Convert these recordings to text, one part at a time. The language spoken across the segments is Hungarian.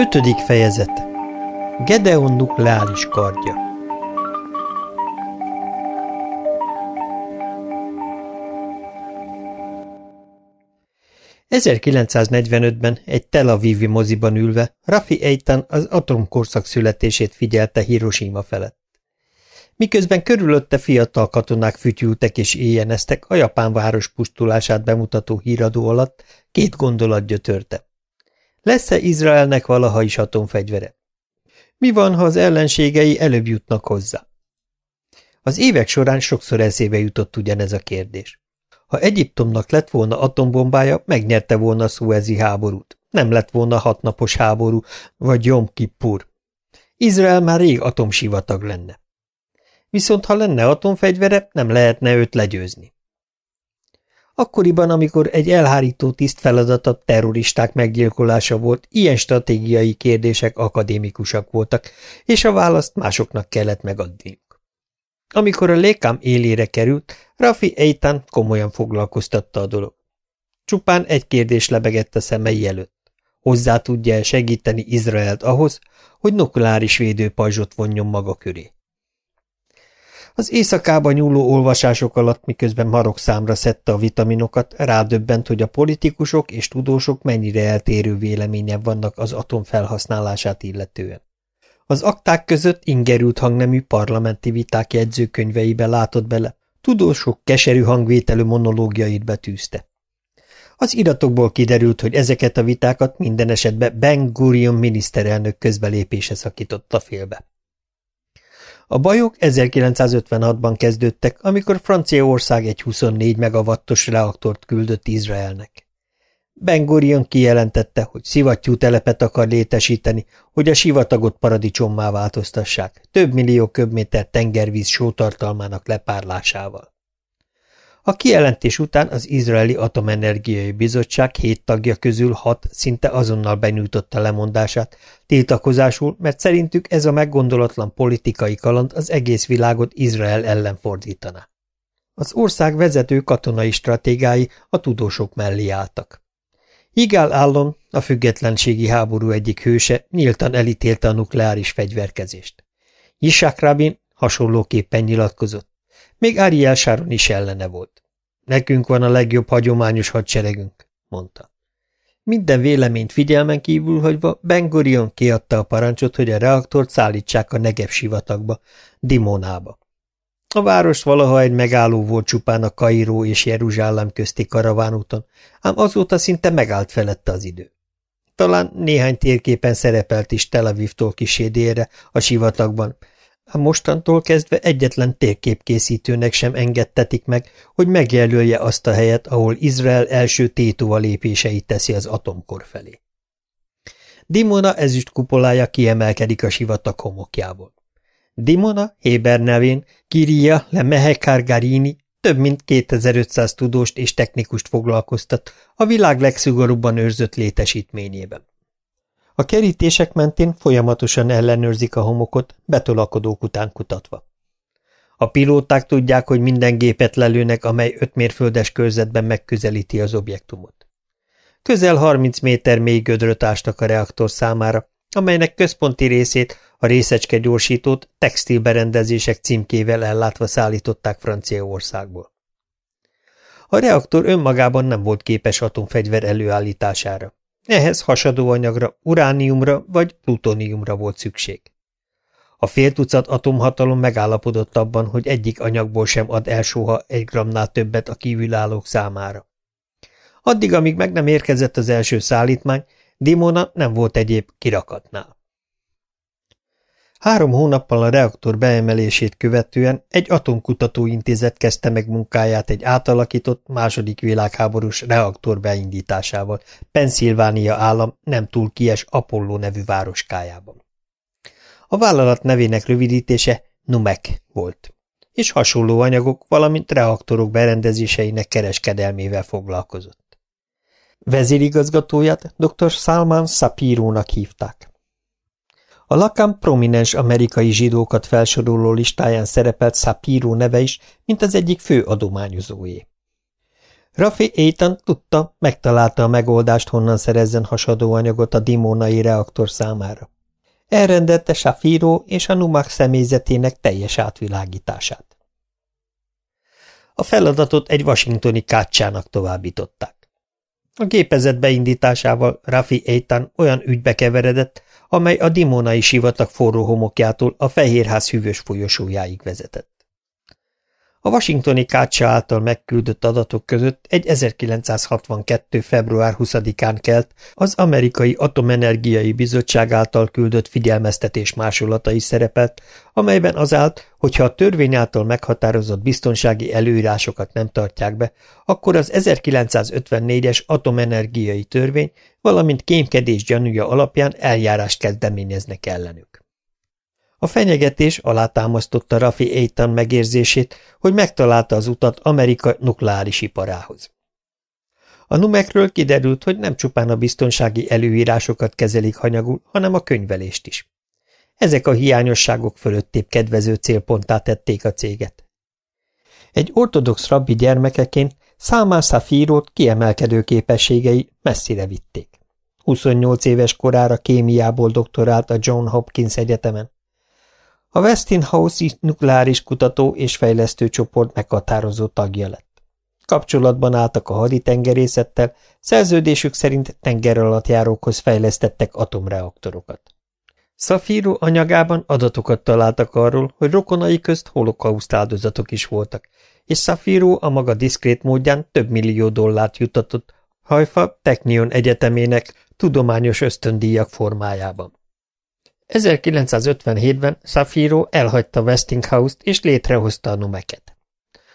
Ötödik fejezet Gedeon nukleáris kardja ...1945-ben egy Tel Avivi moziban ülve Rafi Eitan az atomkorszak születését figyelte Hiroshima felett. Miközben körülötte fiatal katonák fütyültek és éjjeneztek a japán város pusztulását bemutató híradó alatt, két gondolat gyötörte. Lesz-e Izraelnek valaha is atomfegyvere? Mi van, ha az ellenségei előbb jutnak hozzá? Az évek során sokszor eszébe jutott ugyanez a kérdés. Ha Egyiptomnak lett volna atombombája, megnyerte volna a szuezi háborút. Nem lett volna hatnapos háború, vagy Jom Kippur. Izrael már rég atomsivatag lenne. Viszont ha lenne atomfegyvere, nem lehetne őt legyőzni. Akkoriban, amikor egy elhárító tiszt feladata terroristák meggyilkolása volt, ilyen stratégiai kérdések akadémikusak voltak, és a választ másoknak kellett megadniuk. Amikor a lékám élére került, Rafi Eitan komolyan foglalkoztatta a dolog. Csupán egy kérdés lebegett a szemei előtt. Hozzá tudja -e segíteni Izraelt ahhoz, hogy nukleáris védőpajzsot vonjon maga köré. Az éjszakába nyúló olvasások alatt, miközben marok számra szedte a vitaminokat, rádöbbent, hogy a politikusok és tudósok mennyire eltérő véleményen vannak az atom felhasználását illetően. Az akták között ingerült hangnemű parlamenti viták jegyzőkönyveibe látott bele, tudósok keserű hangvételű monológiait betűzte. Az iratokból kiderült, hogy ezeket a vitákat minden esetben Ben Gurion miniszterelnök közbelépése szakította félbe. A bajok 1956-ban kezdődtek, amikor Franciaország egy 24 megawattos reaktort küldött Izraelnek. Ben Gurion kijelentette, hogy szivattyú telepet akar létesíteni, hogy a sivatagot paradicsommá változtassák, több millió köbméter tengervíz sótartalmának lepárlásával. A kijelentés után az Izraeli Atomenergiai Bizottság hét tagja közül hat szinte azonnal benyújtotta lemondását, tiltakozásul, mert szerintük ez a meggondolatlan politikai kaland az egész világot Izrael ellen fordítaná. Az ország vezető katonai stratégái a tudósok mellé álltak. Igál Allon, a függetlenségi háború egyik hőse, nyíltan elítélte a nukleáris fegyverkezést. Yitzhak Rabin hasonlóképpen nyilatkozott. Még Ariel Sharon is ellene volt. Nekünk van a legjobb hagyományos hadseregünk, mondta. Minden véleményt figyelmen kívül hagyva Ben Gurion kiadta a parancsot, hogy a reaktort szállítsák a Negev sivatagba, Dimonába. A város valaha egy megálló volt csupán a Kairó és Jeruzsálem közti karavánúton, ám azóta szinte megállt felette az idő. Talán néhány térképen szerepelt is Tel Avivtól kisédére a sivatagban, mostantól kezdve egyetlen térképkészítőnek sem engedtetik meg, hogy megjelölje azt a helyet, ahol Izrael első tétova lépéseit teszi az atomkor felé. Dimona ezüst kupolája kiemelkedik a sivatag homokjából. Dimona, Héber nevén, Kiria le Mehekar Garini több mint 2500 tudóst és technikust foglalkoztat a világ legszigorúbban őrzött létesítményében. A kerítések mentén folyamatosan ellenőrzik a homokot, betolakodók után kutatva. A pilóták tudják, hogy minden gépet lelőnek, amely öt mérföldes körzetben megközelíti az objektumot. Közel 30 méter mély gödröt ástak a reaktor számára, amelynek központi részét, a részecske gyorsítót textilberendezések címkével ellátva szállították Franciaországból. A reaktor önmagában nem volt képes atomfegyver előállítására. Ehhez hasadóanyagra, urániumra vagy plutóniumra volt szükség. A fél tucat atomhatalom megállapodott abban, hogy egyik anyagból sem ad el soha egy gramnál többet a kívülállók számára. Addig, amíg meg nem érkezett az első szállítmány, Dimona nem volt egyéb kirakatnál. Három hónappal a reaktor beemelését követően egy atomkutatóintézet kezdte meg munkáját egy átalakított második világháborús reaktor beindításával Pennsylvania állam nem túl kies Apollo nevű városkájában. A vállalat nevének rövidítése NUMEC volt, és hasonló anyagok, valamint reaktorok berendezéseinek kereskedelmével foglalkozott. Vezérigazgatóját dr. Salman Sapírónak hívták. A Lakam prominens amerikai zsidókat felsoroló listáján szerepelt Sapiro neve is, mint az egyik fő adományozóé. Rafi Aiton tudta, megtalálta a megoldást, honnan szerezzen hasadó anyagot a dimonai reaktor számára. Elrendelte Shafiro és a Numak személyzetének teljes átvilágítását. A feladatot egy washingtoni kácsának továbbították. A gépezet beindításával Rafi Eitan olyan ügybe keveredett, amely a Dimonai sivatag forró homokjától a Fehérház hűvös folyosójáig vezetett. A washingtoni kácsa által megküldött adatok között egy 1962. február 20-án kelt az Amerikai Atomenergiai Bizottság által küldött figyelmeztetés másolatai szerepelt, amelyben az állt, hogyha a törvény által meghatározott biztonsági előírásokat nem tartják be, akkor az 1954-es atomenergiai törvény, valamint kémkedés gyanúja alapján eljárást kezdeményeznek ellenük. A fenyegetés alátámasztotta Rafi Eitan megérzését, hogy megtalálta az utat Amerika nukleáris iparához. A numekről kiderült, hogy nem csupán a biztonsági előírásokat kezelik hanyagul, hanem a könyvelést is. Ezek a hiányosságok fölöttébb kedvező célponttá tették a céget. Egy ortodox rabbi gyermekeként Számán Szafírót kiemelkedő képességei messzire vitték. 28 éves korára kémiából doktorált a John Hopkins Egyetemen. A Westinghouse nukleáris kutató és fejlesztő csoport meghatározó tagja lett. Kapcsolatban álltak a haditengerészettel, szerződésük szerint tengeralattjárókhoz fejlesztettek atomreaktorokat. Szafíró anyagában adatokat találtak arról, hogy rokonai közt holokauszt áldozatok is voltak, és Szafíró a maga diszkrét módján több millió dollárt jutatott Hajfa Technion Egyetemének tudományos ösztöndíjak formájában. 1957-ben Safiro elhagyta Westinghouse-t és létrehozta a Numeket.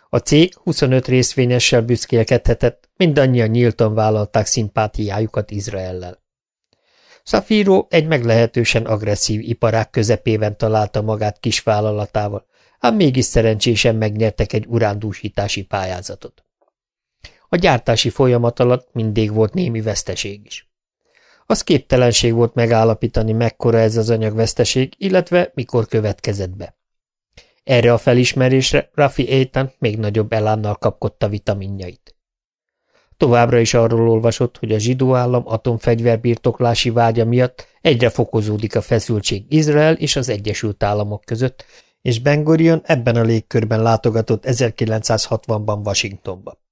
A cég 25 részvényessel büszkélkedhetett, mindannyian nyíltan vállalták szimpátiájukat Izraellel. Safiro egy meglehetősen agresszív iparák közepében találta magát kisvállalatával, ám mégis szerencsésen megnyertek egy urándúsítási pályázatot. A gyártási folyamat alatt mindig volt némi veszteség is. Az képtelenség volt megállapítani, mekkora ez az anyagveszteség, illetve mikor következett be. Erre a felismerésre Rafi Eitan még nagyobb elánnal kapkodta vitaminjait. Továbbra is arról olvasott, hogy a zsidó állam atomfegyverbirtoklási vágya miatt egyre fokozódik a feszültség Izrael és az Egyesült Államok között, és Ben Gurion ebben a légkörben látogatott 1960-ban Washingtonba.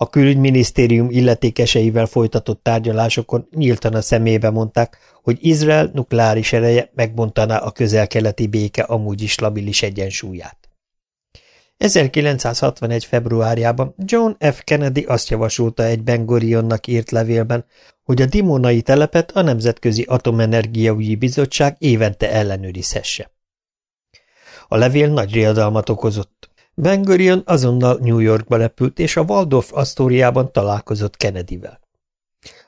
A külügyminisztérium illetékeseivel folytatott tárgyalásokon nyíltan a szemébe mondták, hogy Izrael nukleáris ereje megbontaná a közel-keleti béke amúgy is labilis egyensúlyát. 1961. februárjában John F. Kennedy azt javasolta egy Ben Gurionnak írt levélben, hogy a dimonai telepet a Nemzetközi Atomenergiaügyi Bizottság évente ellenőrizhesse. A levél nagy riadalmat okozott. Ben azonnal New Yorkba repült, és a Waldorf Astoriában találkozott Kennedyvel.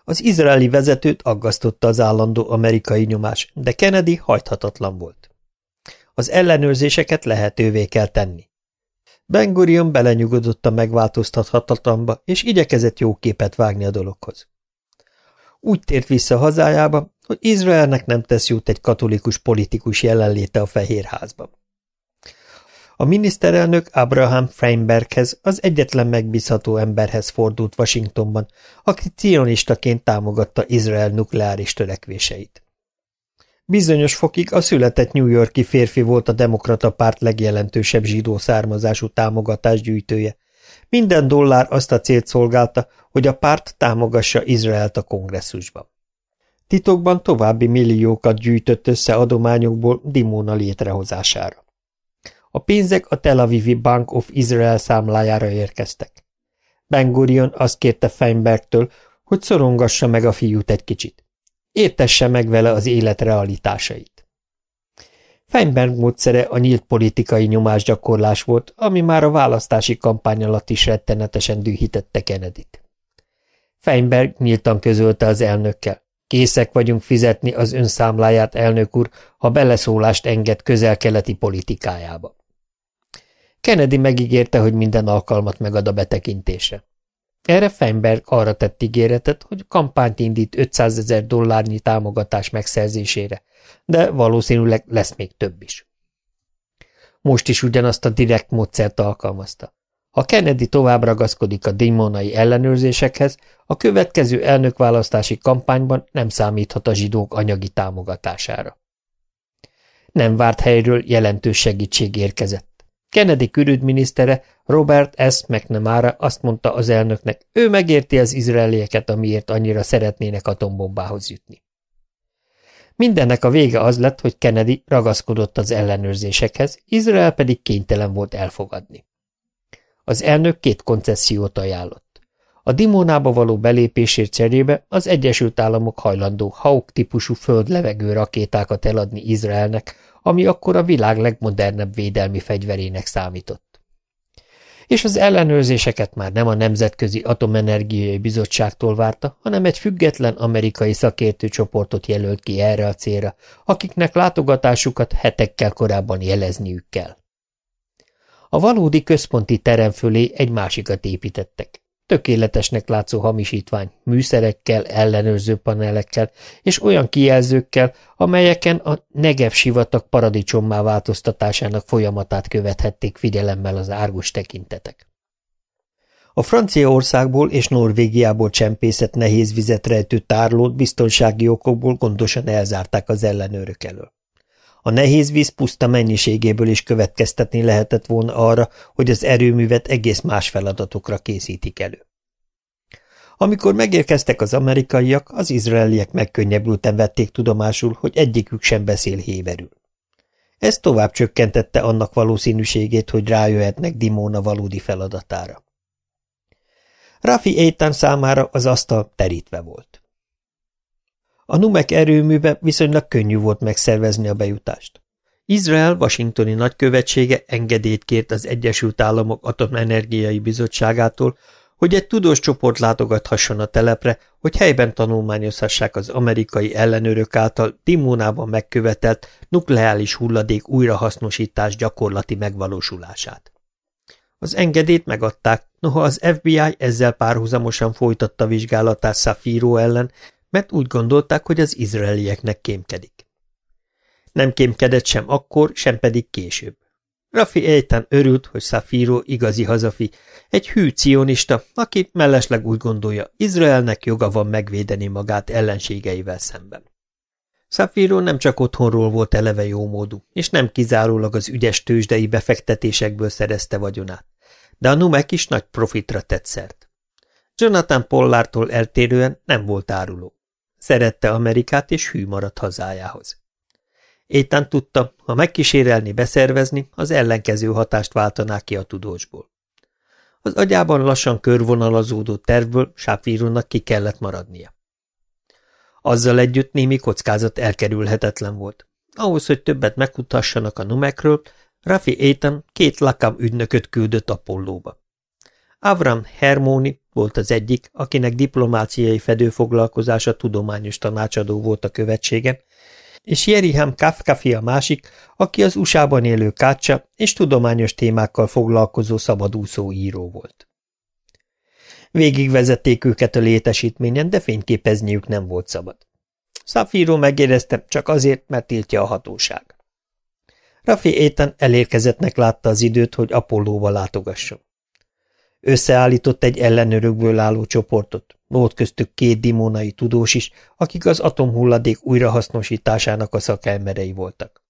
Az izraeli vezetőt aggasztotta az állandó amerikai nyomás, de Kennedy hajthatatlan volt. Az ellenőrzéseket lehetővé kell tenni. Ben Gurion belenyugodott a megváltoztathatatlanba, és igyekezett jó képet vágni a dologhoz. Úgy tért vissza hazájába, hogy Izraelnek nem tesz jót egy katolikus politikus jelenléte a Fehérházban. A miniszterelnök Abraham Feinberghez, az egyetlen megbízható emberhez fordult Washingtonban, aki cionistaként támogatta Izrael nukleáris törekvéseit. Bizonyos fokig a született New Yorki férfi volt a demokrata párt legjelentősebb zsidó származású támogatás gyűjtője. Minden dollár azt a célt szolgálta, hogy a párt támogassa Izraelt a kongresszusban. Titokban további milliókat gyűjtött össze adományokból Dimona létrehozására. A pénzek a Tel Avivi Bank of Israel számlájára érkeztek. Ben Gurion azt kérte Feinbergtől, hogy szorongassa meg a fiút egy kicsit. Értesse meg vele az élet realitásait. Feinberg módszere a nyílt politikai nyomásgyakorlás volt, ami már a választási kampány alatt is rettenetesen dühítette Kennedy-t. Feinberg nyíltan közölte az elnökkel. Készek vagyunk fizetni az önszámláját, elnök úr, ha beleszólást enged közel-keleti politikájába. Kennedy megígérte, hogy minden alkalmat megad a betekintésre. Erre Feinberg arra tett ígéretet, hogy kampányt indít 500 ezer dollárnyi támogatás megszerzésére, de valószínűleg lesz még több is. Most is ugyanazt a direkt módszert alkalmazta. Ha Kennedy tovább ragaszkodik a dimonai ellenőrzésekhez, a következő elnökválasztási kampányban nem számíthat a zsidók anyagi támogatására. Nem várt helyről jelentős segítség érkezett. Kennedy külügyminisztere Robert S. McNamara azt mondta az elnöknek, ő megérti az izraelieket, amiért annyira szeretnének atombombához jutni. Mindennek a vége az lett, hogy Kennedy ragaszkodott az ellenőrzésekhez, Izrael pedig kénytelen volt elfogadni. Az elnök két koncesziót ajánlott. A Dimónába való belépésért cserébe az Egyesült Államok hajlandó Hawk típusú föld-levegő rakétákat eladni Izraelnek, ami akkor a világ legmodernebb védelmi fegyverének számított. És az ellenőrzéseket már nem a Nemzetközi Atomenergiai Bizottságtól várta, hanem egy független amerikai szakértőcsoportot jelölt ki erre a célra, akiknek látogatásukat hetekkel korábban jelezniük kell. A valódi központi terem fölé egy másikat építettek. Tökéletesnek látszó hamisítvány, műszerekkel, ellenőrző panelekkel és olyan kijelzőkkel, amelyeken a Negev sivatag paradicsommá változtatásának folyamatát követhették figyelemmel az árgus tekintetek. A Franciaországból és Norvégiából csempészett nehéz vizet rejtő tárlót biztonsági okokból gondosan elzárták az ellenőrök elől. A nehéz víz puszta mennyiségéből is következtetni lehetett volna arra, hogy az erőművet egész más feladatokra készítik elő. Amikor megérkeztek az amerikaiak, az izraeliek megkönnyebbülten vették tudomásul, hogy egyikük sem beszél héberül. Ez tovább csökkentette annak valószínűségét, hogy rájöhetnek Dimóna valódi feladatára. Rafi Eitan számára az asztal terítve volt. A Numek erőműbe viszonylag könnyű volt megszervezni a bejutást. Izrael washingtoni nagykövetsége engedélyt kért az Egyesült Államok Atomenergiai Bizottságától, hogy egy tudós csoport látogathasson a telepre, hogy helyben tanulmányozhassák az amerikai ellenőrök által Dimónában megkövetelt nukleális hulladék újrahasznosítás gyakorlati megvalósulását. Az engedélyt megadták, noha az FBI ezzel párhuzamosan folytatta vizsgálatát Safiro ellen, mert úgy gondolták, hogy az izraelieknek kémkedik. Nem kémkedett sem akkor, sem pedig később. Rafi Eitan örült, hogy Safiro igazi hazafi, egy hű cionista, aki mellesleg úgy gondolja, Izraelnek joga van megvédeni magát ellenségeivel szemben. Safiro nem csak otthonról volt eleve jómódú, és nem kizárólag az ügyes tőzsdei befektetésekből szerezte vagyonát, de a Numek is nagy profitra tett szert. Jonathan Pollártól eltérően nem volt áruló. Szerette Amerikát, és hű maradt hazájához. Étán tudta, ha megkísérelni beszervezni, az ellenkező hatást váltaná ki a tudósból. Az agyában lassan körvonalazódó tervből Sáfírónak ki kellett maradnia. Azzal együtt némi kockázat elkerülhetetlen volt. Ahhoz, hogy többet megkutassanak a numekről, Rafi Étan két lakam ügynököt küldött Apollóba. Avram Hermoni volt az egyik, akinek diplomáciai fedőfoglalkozása tudományos tanácsadó volt a követségen, és Jeriham Kafkafi a másik, aki az USA-ban élő kácsa és tudományos témákkal foglalkozó szabadúszó író volt. Végigvezették őket a létesítményen, de fényképezniük nem volt szabad. Szafíró megérezte csak azért, mert tiltja a hatóság. Rafi Étan elérkezettnek látta az időt, hogy Apollóba látogasson. Összeállított egy ellenőrökből álló csoportot, volt köztük két dimónai tudós is, akik az atomhulladék újrahasznosításának a szakemberei voltak.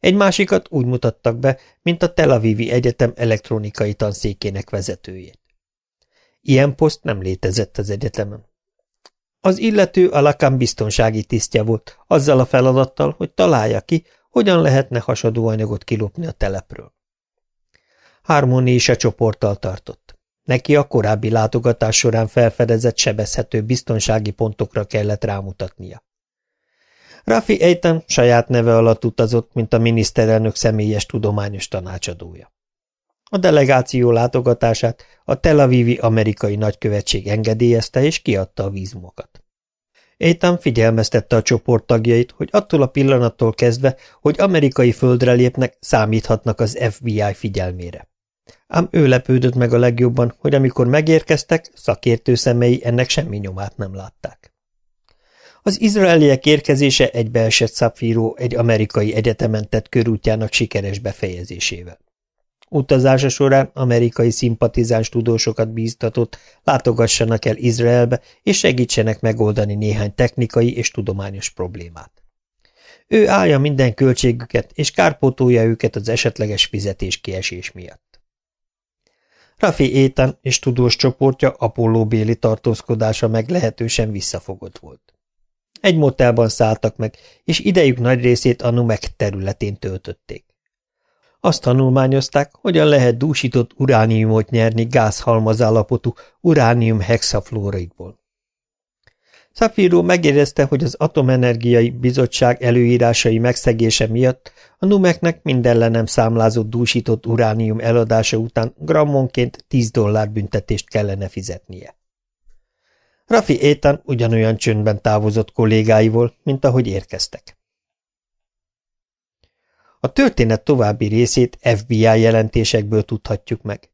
Egy másikat úgy mutattak be, mint a Tel Avivi Egyetem elektronikai tanszékének vezetőjét. Ilyen poszt nem létezett az egyetemen. Az illető a lakám biztonsági tisztje volt, azzal a feladattal, hogy találja ki, hogyan lehetne hasadó anyagot kilopni a telepről. Harmoni is a csoporttal tartott. Neki a korábbi látogatás során felfedezett sebezhető biztonsági pontokra kellett rámutatnia. Rafi Eitan saját neve alatt utazott, mint a miniszterelnök személyes tudományos tanácsadója. A delegáció látogatását a Tel Avivi amerikai nagykövetség engedélyezte és kiadta a vízumokat. Eitan figyelmeztette a csoport tagjait, hogy attól a pillanattól kezdve, hogy amerikai földre lépnek, számíthatnak az FBI figyelmére. Ám ő lepődött meg a legjobban, hogy amikor megérkeztek, szakértő szemei ennek semmi nyomát nem látták. Az izraeliek érkezése egybeesett Szapfíró egy amerikai egyetemen tett körútjának sikeres befejezésével. Utazása során amerikai szimpatizáns tudósokat bíztatott, látogassanak el Izraelbe, és segítsenek megoldani néhány technikai és tudományos problémát. Ő állja minden költségüket, és kárpótolja őket az esetleges fizetés kiesés miatt. Rafi Étan és tudós csoportja Apollo béli tartózkodása meglehetősen visszafogott volt. Egy motelban szálltak meg, és idejük nagy részét a Numek területén töltötték. Azt tanulmányozták, hogyan lehet dúsított urániumot nyerni gázhalmazállapotú uránium hexafluoridból. Szafíró megérezte, hogy az Atomenergiai Bizottság előírásai megszegése miatt a numeknek minden le nem számlázott dúsított uránium eladása után grammonként 10 dollár büntetést kellene fizetnie. Rafi Étan ugyanolyan csöndben távozott kollégáival, mint ahogy érkeztek. A történet további részét FBI jelentésekből tudhatjuk meg.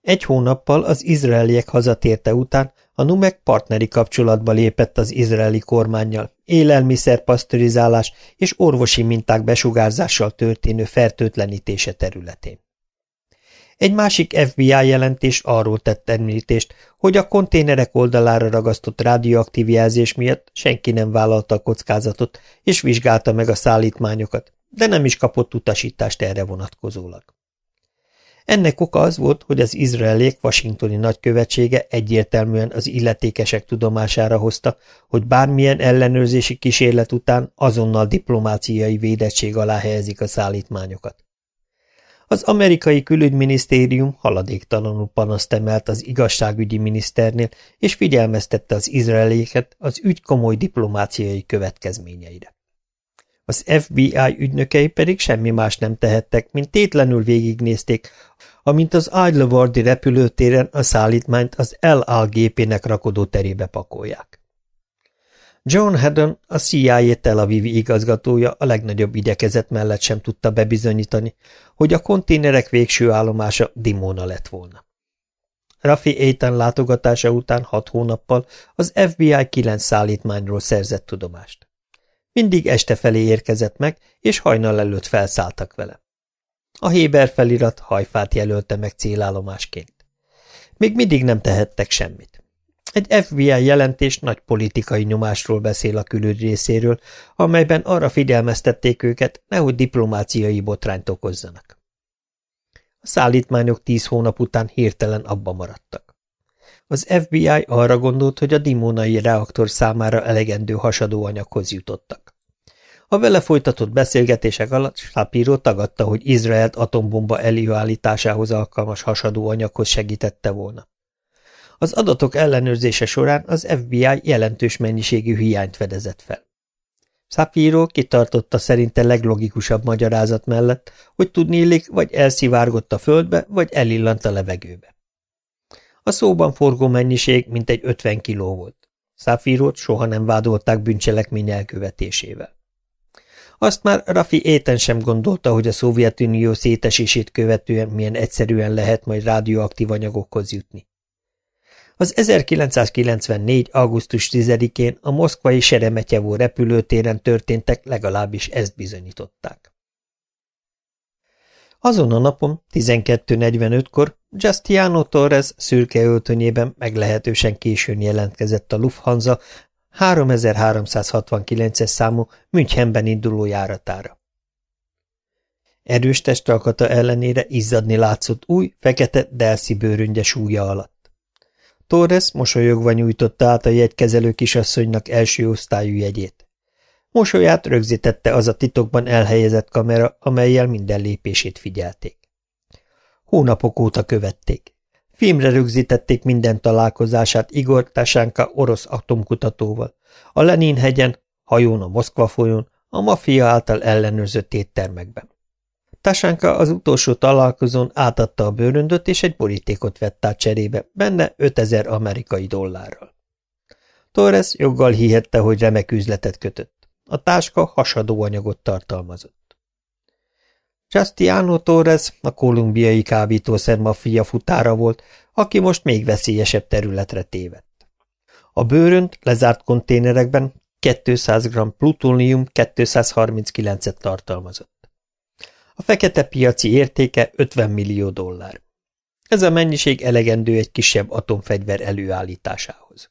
Egy hónappal az izraeliek hazatérte után a Numek partneri kapcsolatba lépett az izraeli kormányjal, élelmiszer pasztörizálás és orvosi minták besugárzással történő fertőtlenítése területén. Egy másik FBI jelentés arról tett említést, hogy a konténerek oldalára ragasztott radioaktív jelzés miatt senki nem vállalta a kockázatot, és vizsgálta meg a szállítmányokat, de nem is kapott utasítást erre vonatkozólag. Ennek oka az volt, hogy az izraelék washingtoni nagykövetsége egyértelműen az illetékesek tudomására hozta, hogy bármilyen ellenőrzési kísérlet után azonnal diplomáciai védettség alá helyezik a szállítmányokat. Az amerikai külügyminisztérium haladéktalanul panaszt emelt az igazságügyi miniszternél, és figyelmeztette az izraeléket az ügy komoly diplomáciai következményeire. Az FBI ügynökei pedig semmi más nem tehettek, mint tétlenül végignézték, amint az Idlewardi repülőtéren a szállítmányt az El Al gépének rakodó terébe pakolják. John Haddon, a CIA Tel Avivi igazgatója a legnagyobb igyekezet mellett sem tudta bebizonyítani, hogy a konténerek végső állomása Dimona lett volna. Rafi Aiton látogatása után hat hónappal az FBI kilenc szállítmányról szerzett tudomást. Mindig este felé érkezett meg, és hajnal előtt felszálltak vele. A Héber felirat hajfát jelölte meg célállomásként. Még mindig nem tehettek semmit. Egy FBI jelentés nagy politikai nyomásról beszél a külügy részéről, amelyben arra figyelmeztették őket, nehogy diplomáciai botrányt okozzanak. A szállítmányok tíz hónap után hirtelen abba maradtak. Az FBI arra gondolt, hogy a dimónai reaktor számára elegendő hasadóanyaghoz jutottak. A vele folytatott beszélgetések alatt Shapiro tagadta, hogy Izraelt atombomba előállításához alkalmas hasadóanyaghoz segítette volna. Az adatok ellenőrzése során az FBI jelentős mennyiségű hiányt fedezett fel. Szapíró kitartotta szerinte leglogikusabb magyarázat mellett, hogy tudnélik, vagy elszivárgott a földbe, vagy elillant a levegőbe. A szóban forgó mennyiség mintegy 50 kiló volt. Szafírót soha nem vádolták bűncselekmény elkövetésével. Azt már Rafi éten sem gondolta, hogy a Szovjetunió szétesését követően milyen egyszerűen lehet majd rádióaktív anyagokhoz jutni. Az 1994. augusztus 10-én a moszkvai Seremetyevó repülőtéren történtek legalábbis ezt bizonyították. Azon a napon, 12.45-kor Giustiano Torres szürke öltönyében meglehetősen későn jelentkezett a Lufthansa 3369-es számú Münchenben induló járatára. Erős testalkata ellenére izzadni látszott új, fekete Delsi bőröngye súlya alatt. Torres mosolyogva nyújtotta át a jegykezelő kisasszonynak első osztályú jegyét. Mosolyát rögzítette az a titokban elhelyezett kamera, amelyel minden lépését figyelték. Hónapok óta követték. Filmre rögzítették minden találkozását Igor Tasánka orosz atomkutatóval. A Lenin-hegyen, hajón a Moszkva folyón, a maffia által ellenőrzött éttermekben. Tasánka az utolsó találkozón átadta a bőröndöt, és egy borítékot vett át cserébe, benne 5000 amerikai dollárral. Torres joggal hihette, hogy remek üzletet kötött. A táska hasadó anyagot tartalmazott. Justiano Torres a kolumbiai kábítószer maffia futára volt, aki most még veszélyesebb területre tévedt. A bőrönt lezárt konténerekben 200 g plutónium 239-et tartalmazott. A fekete piaci értéke 50 millió dollár. Ez a mennyiség elegendő egy kisebb atomfegyver előállításához.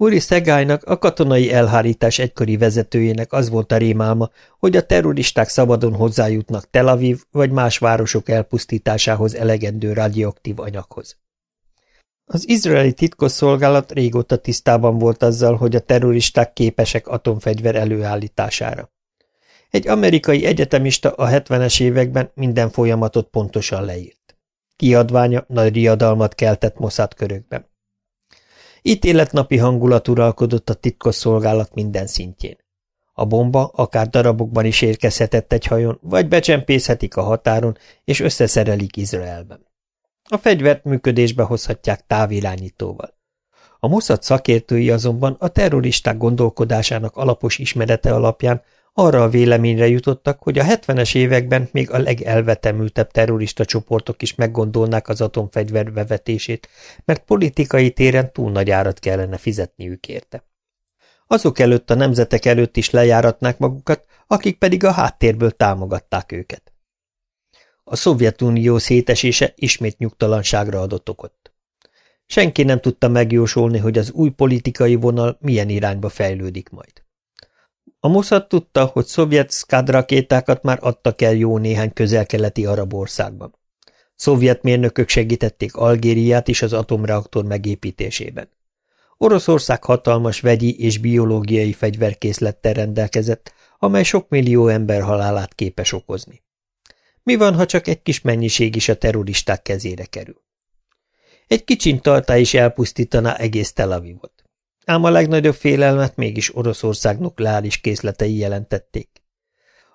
Uri Szegálynak, a katonai elhárítás egykori vezetőjének az volt a rémálma, hogy a terroristák szabadon hozzájutnak Tel Aviv vagy más városok elpusztításához elegendő radioaktív anyaghoz. Az izraeli titkosszolgálat régóta tisztában volt azzal, hogy a terroristák képesek atomfegyver előállítására. Egy amerikai egyetemista a 70-es években minden folyamatot pontosan leírt. Kiadványa nagy riadalmat keltett Mossad körökben. Ítéletnapi hangulat uralkodott a titkosszolgálat minden szintjén. A bomba akár darabokban is érkezhetett egy hajón, vagy becsempészhetik a határon, és összeszerelik Izraelben. A fegyvert működésbe hozhatják távirányítóval. A Mossad szakértői azonban a terroristák gondolkodásának alapos ismerete alapján arra a véleményre jutottak, hogy a 70-es években még a legelvetemültebb terrorista csoportok is meggondolnák az atomfegyver bevetését, mert politikai téren túl nagy árat kellene fizetniük érte. Azok előtt a nemzetek előtt is lejáratnák magukat, akik pedig a háttérből támogatták őket. A Szovjetunió szétesése ismét nyugtalanságra adott okot. Senki nem tudta megjósolni, hogy az új politikai vonal milyen irányba fejlődik majd. A Mossad tudta, hogy szovjet szkádrakétákat már adtak el jó néhány közel-keleti arab országban. Szovjet mérnökök segítették Algériát is az atomreaktor megépítésében. Oroszország hatalmas vegyi és biológiai fegyverkészlettel rendelkezett, amely sok millió ember halálát képes okozni. Mi van, ha csak egy kis mennyiség is a terroristák kezére kerül? Egy kicsintartá is elpusztítaná egész Tel Avivot ám a legnagyobb félelmet mégis Oroszország nukleáris készletei jelentették.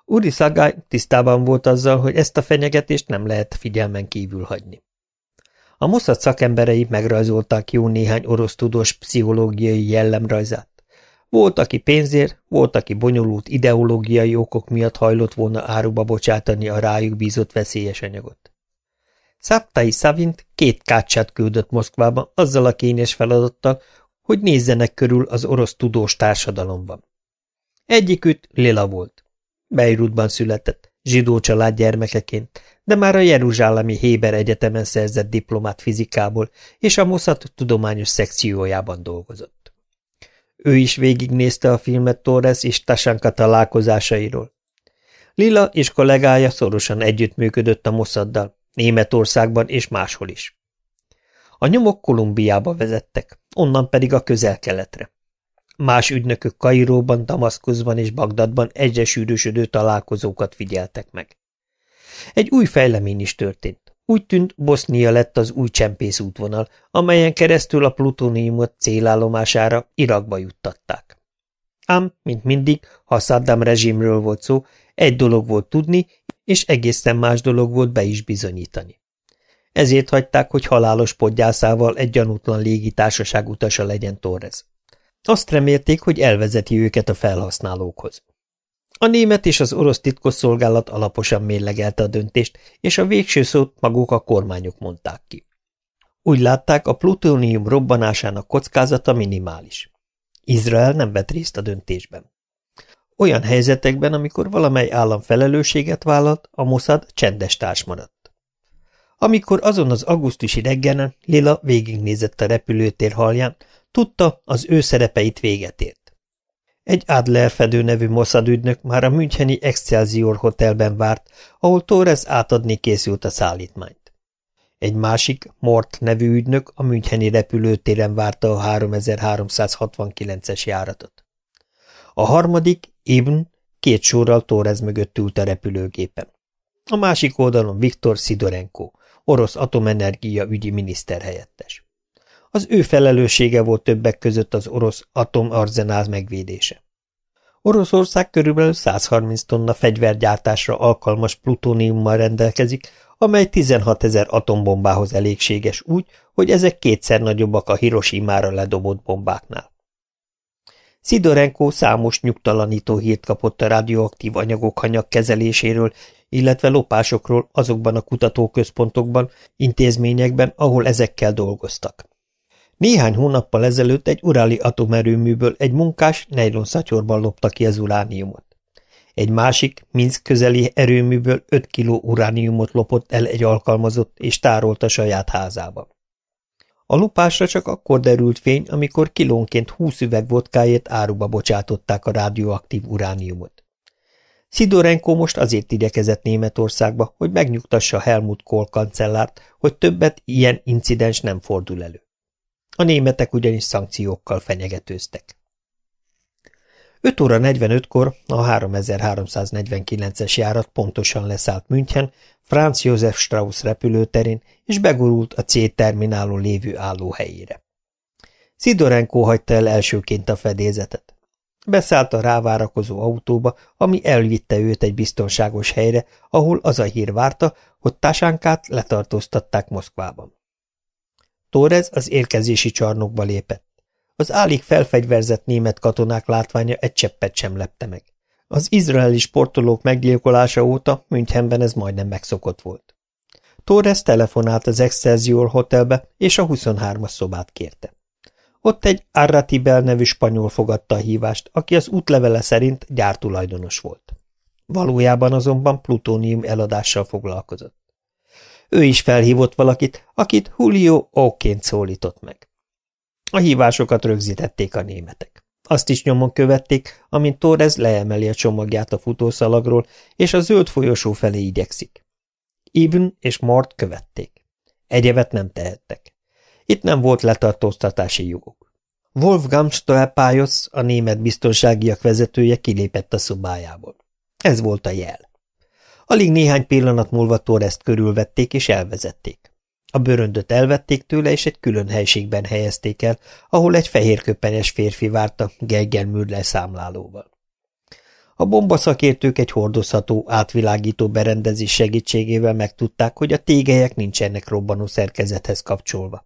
Uri Szagály tisztában volt azzal, hogy ezt a fenyegetést nem lehet figyelmen kívül hagyni. A Mossad szakemberei megrajzolták jó néhány orosz tudós pszichológiai jellemrajzát. Volt, aki pénzért, volt, aki bonyolult ideológiai okok miatt hajlott volna áruba bocsátani a rájuk bízott veszélyes anyagot. Szaptai Szavint két kácsát küldött Moszkvába azzal a kényes feladattal, hogy nézzenek körül az orosz tudós társadalomban. Egyikütt Lila volt. Beirutban született, zsidó család gyermekeként, de már a Jeruzsálemi Héber Egyetemen szerzett diplomát fizikából, és a Mossad tudományos szekciójában dolgozott. Ő is végignézte a filmet Torres és Tasanka találkozásairól. Lila és kollégája szorosan együttműködött a Mossaddal, Németországban és máshol is. A nyomok Kolumbiába vezettek, onnan pedig a közel-keletre. Más ügynökök Kairóban, Damaszkuszban és Bagdadban egyre sűrűsödő találkozókat figyeltek meg. Egy új fejlemény is történt. Úgy tűnt, Bosznia lett az új csempész útvonal, amelyen keresztül a plutóniumot célállomására Irakba juttatták. Ám, mint mindig, ha Saddam rezsimről volt szó, egy dolog volt tudni, és egészen más dolog volt be is bizonyítani ezért hagyták, hogy halálos podgyászával egy gyanútlan légitársaság utasa legyen Torres. Azt remélték, hogy elvezeti őket a felhasználókhoz. A német és az orosz titkosszolgálat alaposan mérlegelte a döntést, és a végső szót maguk a kormányok mondták ki. Úgy látták, a plutónium robbanásának kockázata minimális. Izrael nem vett részt a döntésben. Olyan helyzetekben, amikor valamely állam felelősséget vállalt, a Mossad csendes társ maradt. Amikor azon az augusztusi reggelen Lila végignézett a repülőtér halján, tudta, az ő szerepeit véget ért. Egy Adler fedő nevű Mossad ügynök már a Müncheni Excelsior Hotelben várt, ahol Torres átadni készült a szállítmányt. Egy másik, Mort nevű ügynök a Müncheni repülőtéren várta a 3369-es járatot. A harmadik, Ibn, két sorral Torres mögött ült a repülőgépen. A másik oldalon Viktor Sidorenko, orosz atomenergia ügyi miniszter helyettes. Az ő felelőssége volt többek között az orosz atomarzenál megvédése. Oroszország körülbelül 130 tonna fegyvergyártásra alkalmas plutóniummal rendelkezik, amely 16 ezer atombombához elégséges úgy, hogy ezek kétszer nagyobbak a Hiroshima-ra ledobott bombáknál. Szidorenko számos nyugtalanító hírt kapott a radioaktív anyagok hanyag kezeléséről illetve lopásokról azokban a kutatóközpontokban, intézményekben, ahol ezekkel dolgoztak. Néhány hónappal ezelőtt egy uráli atomerőműből egy munkás nejlonszatyorban lopta ki az urániumot. Egy másik, Minsk közeli erőműből 5 kiló urániumot lopott el egy alkalmazott és tárolt a saját házába. A lupásra csak akkor derült fény, amikor kilónként 20 üveg vodkáért áruba bocsátották a rádióaktív urániumot. Szidorenko most azért igyekezett Németországba, hogy megnyugtassa Helmut Kohl kancellárt, hogy többet ilyen incidens nem fordul elő. A németek ugyanis szankciókkal fenyegetőztek. 5 óra 45-kor a 3349-es járat pontosan leszállt München, Franz Josef Strauss repülőterén, és begurult a C terminálon lévő állóhelyére. Szidorenko hagyta el elsőként a fedézetet. Beszállt a rávárakozó autóba, ami elvitte őt egy biztonságos helyre, ahol az a hír várta, hogy Tasánkát letartóztatták Moszkvában. Torres az érkezési csarnokba lépett. Az állig felfegyverzett német katonák látványa egy cseppet sem lepte meg. Az izraeli sportolók meggyilkolása óta Münchenben ez majdnem megszokott volt. Torres telefonált az Excelsior Hotelbe, és a 23-as szobát kérte. Ott egy Arratibel nevű spanyol fogadta a hívást, aki az útlevele szerint gyártulajdonos volt. Valójában azonban plutónium eladással foglalkozott. Ő is felhívott valakit, akit Julio Oként szólított meg. A hívásokat rögzítették a németek. Azt is nyomon követték, amint Torres leemeli a csomagját a futószalagról, és a zöld folyosó felé igyekszik. Ibn és Mort követték. Egyevet nem tehettek. Itt nem volt letartóztatási joguk. Wolfgang Stoepájosz, a német biztonságiak vezetője kilépett a szobájából. Ez volt a jel. Alig néhány pillanat múlva Torreszt körülvették és elvezették. A bőröndöt elvették tőle, és egy külön helységben helyezték el, ahol egy fehérköpenyes férfi várta Geiger Müller számlálóval. A bombaszakértők egy hordozható, átvilágító berendezés segítségével megtudták, hogy a tégelyek nincsenek robbanó szerkezethez kapcsolva.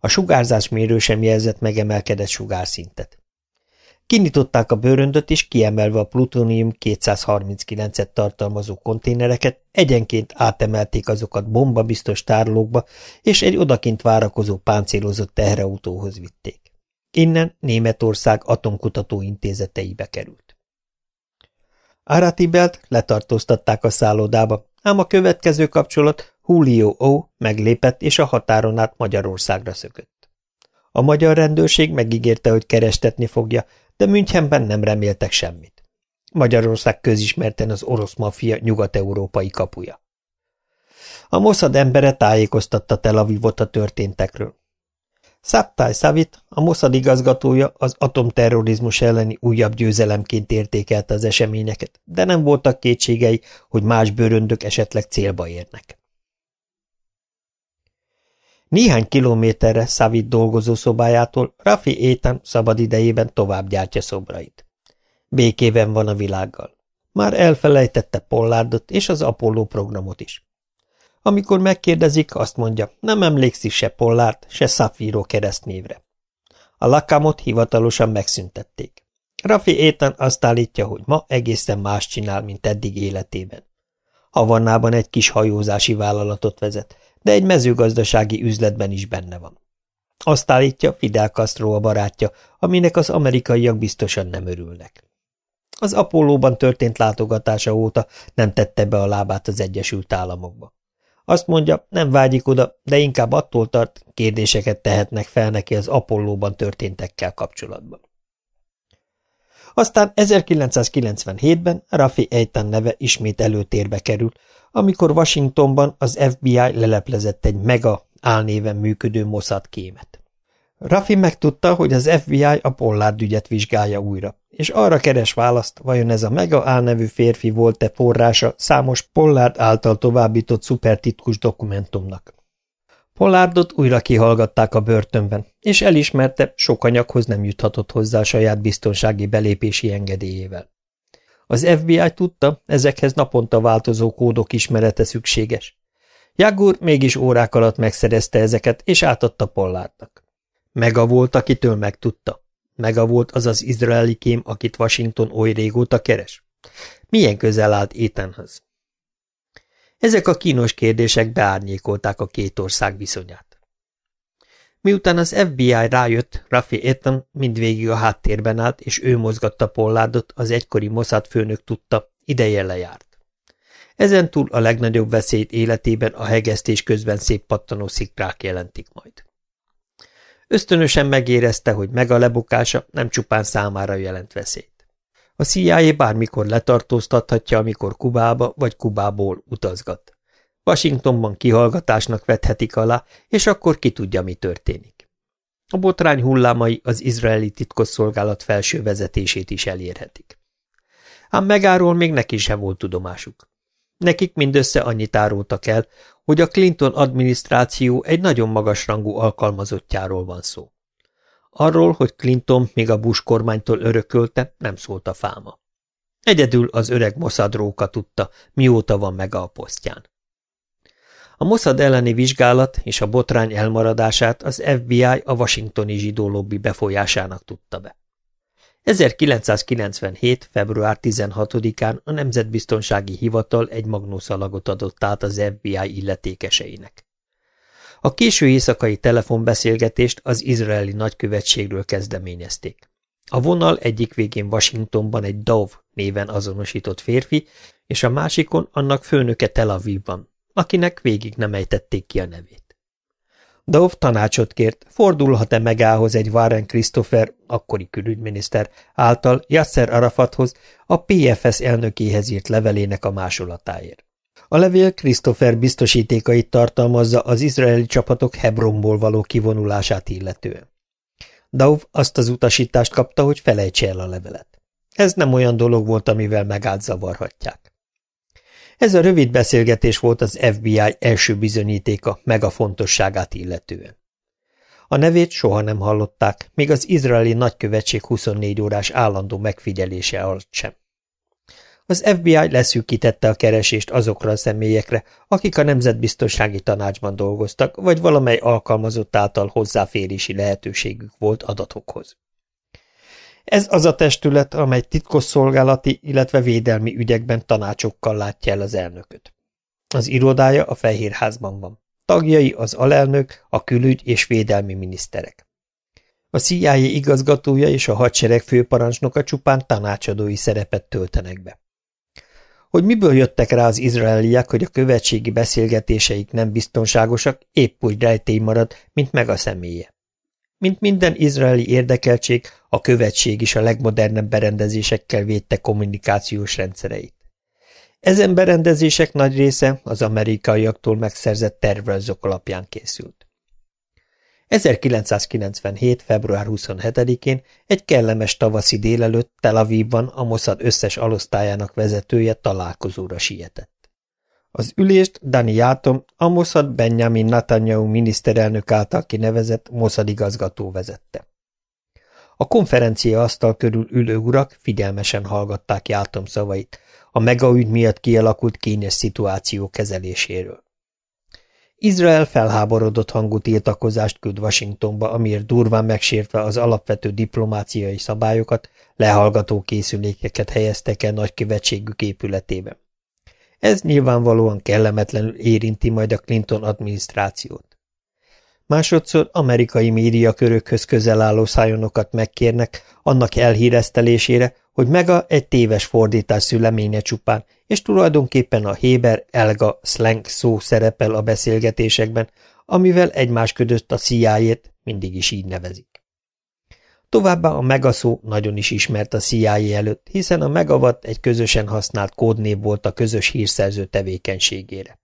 A sugárzásmérő sem jelzett megemelkedett sugárszintet. Kinyitották a bőröndöt, és kiemelve a plutónium 239-et tartalmazó konténereket, egyenként átemelték azokat bombabiztos tárolókba, és egy odakint várakozó páncélozott teherautóhoz vitték. Innen Németország atomkutató intézeteibe került. Aratibelt letartóztatták a szállodába, ám a következő kapcsolat Julio O. meglépett és a határon át Magyarországra szökött. A magyar rendőrség megígérte, hogy kerestetni fogja, de Münchenben nem reméltek semmit. Magyarország közismerten az orosz maffia nyugat-európai kapuja. A Mossad embere tájékoztatta Tel Avivot a történtekről. Szabtály Szavit, a Mossad igazgatója az atomterrorizmus elleni újabb győzelemként értékelte az eseményeket, de nem voltak kétségei, hogy más bőröndök esetleg célba érnek. Néhány kilométerre Szavit dolgozó szobájától Rafi Étan szabad idejében tovább gyártja szobrait. Békében van a világgal. Már elfelejtette Pollardot és az Apollo programot is. Amikor megkérdezik, azt mondja, nem emlékszik se Pollard, se Szafíró keresztnévre. A lakamot hivatalosan megszüntették. Rafi Étan azt állítja, hogy ma egészen más csinál, mint eddig életében. Havannában egy kis hajózási vállalatot vezet, de egy mezőgazdasági üzletben is benne van. Azt állítja Fidel Castro a barátja, aminek az amerikaiak biztosan nem örülnek. Az Apollóban történt látogatása óta nem tette be a lábát az Egyesült Államokba. Azt mondja, nem vágyik oda, de inkább attól tart, kérdéseket tehetnek fel neki az Apollóban történtekkel kapcsolatban. Aztán 1997-ben Rafi Eitan neve ismét előtérbe kerül, amikor Washingtonban az FBI leleplezett egy mega álnéven működő Mossad kémet. Rafi megtudta, hogy az FBI a Pollard ügyet vizsgálja újra, és arra keres választ, vajon ez a mega álnevű férfi volt-e forrása számos Pollard által továbbított szupertitkus dokumentumnak. Pollardot újra kihallgatták a börtönben, és elismerte, sok anyaghoz nem juthatott hozzá a saját biztonsági belépési engedélyével. Az FBI tudta, ezekhez naponta változó kódok ismerete szükséges. Jagur mégis órák alatt megszerezte ezeket, és átadta Pollardnak. Mega volt, akitől megtudta. Mega volt az az izraeli kém, akit Washington oly régóta keres. Milyen közel állt Ethanhoz? Ezek a kínos kérdések beárnyékolták a két ország viszonyát. Miután az FBI rájött, Rafi Ethan mindvégig a háttérben állt, és ő mozgatta Polládot, az egykori Mossad főnök tudta, ideje lejárt. Ezentúl a legnagyobb veszélyt életében a hegesztés közben szép pattanó szikrák jelentik majd. Ösztönösen megérezte, hogy meg a lebukása nem csupán számára jelent veszélyt. A CIA bármikor letartóztathatja, amikor Kubába vagy Kubából utazgat. Washingtonban kihallgatásnak vethetik alá, és akkor ki tudja, mi történik. A botrány hullámai az izraeli titkosszolgálat felső vezetését is elérhetik. Ám megáról még neki sem volt tudomásuk. Nekik mindössze annyit árultak el, hogy a Clinton adminisztráció egy nagyon magas rangú alkalmazottjáról van szó. Arról, hogy Clinton még a Bush kormánytól örökölte, nem szólt a fáma. Egyedül az öreg Mossad róka tudta, mióta van meg a posztján. A Mossad elleni vizsgálat és a botrány elmaradását az FBI a washingtoni zsidó lobby befolyásának tudta be. 1997. február 16-án a Nemzetbiztonsági Hivatal egy magnószalagot adott át az FBI illetékeseinek. A késő éjszakai telefonbeszélgetést az izraeli nagykövetségről kezdeményezték. A vonal egyik végén Washingtonban egy Dove néven azonosított férfi, és a másikon annak főnöke Tel Avivban, akinek végig nem ejtették ki a nevét. Dove tanácsot kért, fordulhat-e megához egy Warren Christopher, akkori külügyminiszter, által Yasser Arafathoz, a PFS elnökéhez írt levelének a másolatáért. A levél Christopher biztosítékait tartalmazza az izraeli csapatok Hebronból való kivonulását illetően. Dove azt az utasítást kapta, hogy felejtse el a levelet. Ez nem olyan dolog volt, amivel megállt zavarhatják. Ez a rövid beszélgetés volt az FBI első bizonyítéka meg a fontosságát illetően. A nevét soha nem hallották, még az izraeli nagykövetség 24 órás állandó megfigyelése alatt sem. Az FBI leszűkítette a keresést azokra a személyekre, akik a Nemzetbiztonsági Tanácsban dolgoztak, vagy valamely alkalmazott által hozzáférési lehetőségük volt adatokhoz. Ez az a testület, amely titkosszolgálati, illetve védelmi ügyekben tanácsokkal látja el az elnököt. Az irodája a Fehérházban van. Tagjai az alelnök, a külügy és védelmi miniszterek. A CIA igazgatója és a hadsereg főparancsnoka csupán tanácsadói szerepet töltenek be. Hogy miből jöttek rá az izraeliek, hogy a követségi beszélgetéseik nem biztonságosak, épp úgy rejtély marad, mint meg a személye. Mint minden izraeli érdekeltség, a követség is a legmodernebb berendezésekkel védte kommunikációs rendszereit. Ezen berendezések nagy része az amerikaiaktól megszerzett tervrajzok alapján készült. 1997. február 27-én egy kellemes tavaszi délelőtt Tel Avivban a Mossad összes alosztályának vezetője találkozóra sietett. Az ülést Dani Játom, a Mossad Benjamin Netanyahu miniszterelnök által kinevezett Mossad igazgató vezette. A konferencia asztal körül ülő urak figyelmesen hallgatták Játom szavait, a megaügy miatt kialakult kényes szituáció kezeléséről. Izrael felháborodott hangú tiltakozást küld Washingtonba, amiért durván megsértve az alapvető diplomáciai szabályokat, lehallgató készülékeket helyeztek el nagykövetségük épületében. Ez nyilvánvalóan kellemetlenül érinti majd a Clinton adminisztrációt. Másodszor amerikai médiakörökhöz közel álló szájonokat megkérnek annak elhíresztelésére, hogy mega egy téves fordítás szüleménye csupán, és tulajdonképpen a Héber Elga slang szó szerepel a beszélgetésekben, amivel egymás között a CIA-t mindig is így nevezik. Továbbá a megaszó nagyon is ismert a CIA előtt, hiszen a megavat egy közösen használt kódnév volt a közös hírszerző tevékenységére.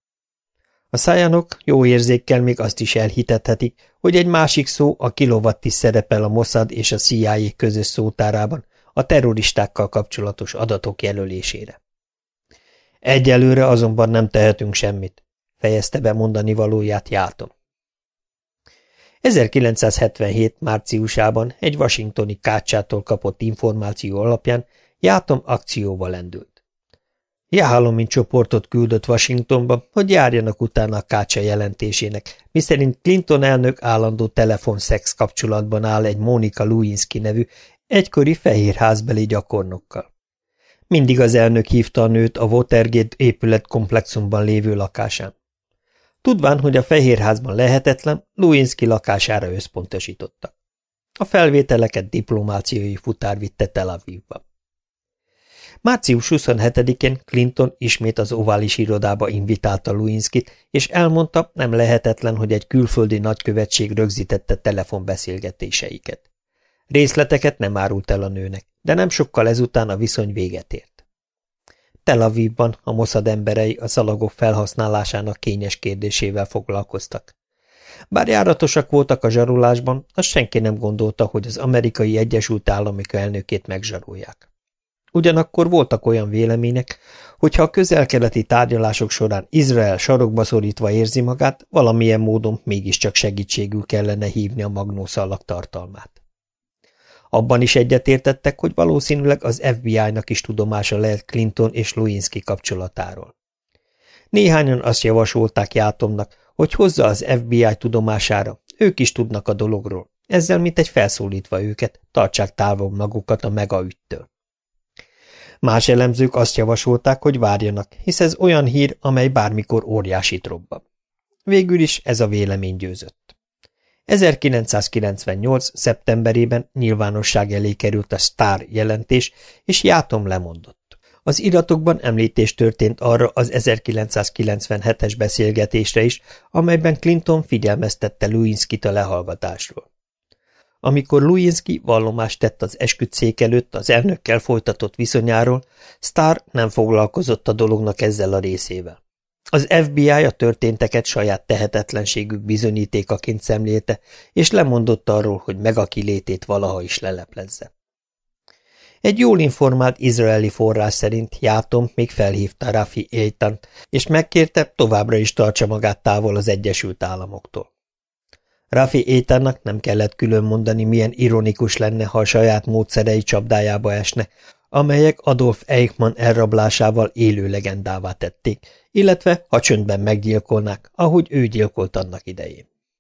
A szájánok jó érzékkel még azt is elhitethetik, hogy egy másik szó, a kilowatt is szerepel a Mossad és a CIA közös szótárában, a terroristákkal kapcsolatos adatok jelölésére. Egyelőre azonban nem tehetünk semmit, fejezte be mondani valóját Játom. 1977. márciusában egy washingtoni kácsától kapott információ alapján Játom akcióba lendült. Jahalomin csoportot küldött Washingtonba, hogy járjanak utána a kácsa jelentésének, miszerint Clinton elnök állandó telefonszex kapcsolatban áll egy Monika Lewinsky nevű, egykori fehérházbeli gyakornokkal. Mindig az elnök hívta a nőt a Watergate épületkomplexumban lévő lakásán. Tudván, hogy a Fehérházban lehetetlen, Luinski lakására összpontosítottak. A felvételeket diplomáciai futár vitte Tel Avivba. Március 27-én Clinton ismét az ovális irodába invitálta Luinskit, és elmondta, nem lehetetlen, hogy egy külföldi nagykövetség rögzítette telefonbeszélgetéseiket. Részleteket nem árult el a nőnek, de nem sokkal ezután a viszony véget ért. Tel Avivban a Mossad emberei a szalagok felhasználásának kényes kérdésével foglalkoztak. Bár járatosak voltak a zsarolásban, azt senki nem gondolta, hogy az amerikai Egyesült Államok elnökét megzsarolják. Ugyanakkor voltak olyan vélemények, hogyha a közelkeleti tárgyalások során Izrael sarokba szorítva érzi magát, valamilyen módon mégiscsak segítségül kellene hívni a magnószallag tartalmát. Abban is egyetértettek, hogy valószínűleg az FBI-nak is tudomása lehet Clinton és Lewinsky kapcsolatáról. Néhányan azt javasolták Játomnak, hogy hozza az FBI tudomására, ők is tudnak a dologról, ezzel mint egy felszólítva őket, tartsák távol magukat a megaüttől. Más elemzők azt javasolták, hogy várjanak, hisz ez olyan hír, amely bármikor óriásit robban. Végül is ez a vélemény győzött. 1998. szeptemberében nyilvánosság elé került a Star jelentés, és Játom lemondott. Az iratokban említés történt arra az 1997-es beszélgetésre is, amelyben Clinton figyelmeztette Lewinsky-t a lehallgatásról. Amikor Luinski vallomást tett az esküdszék előtt az elnökkel folytatott viszonyáról, Starr nem foglalkozott a dolognak ezzel a részével. Az FBI a történteket saját tehetetlenségük bizonyítékaként szemlélte, és lemondott arról, hogy Megaki létét valaha is leleplezze. Egy jól informált izraeli forrás szerint Játom még felhívta Rafi Eitant, és megkérte, továbbra is tartsa magát távol az Egyesült Államoktól. Rafi Étannak nem kellett külön mondani, milyen ironikus lenne, ha a saját módszerei csapdájába esne, amelyek Adolf Eichmann elrablásával élő legendává tették, illetve ha csöndben meggyilkolnák, ahogy ő gyilkolt annak idején.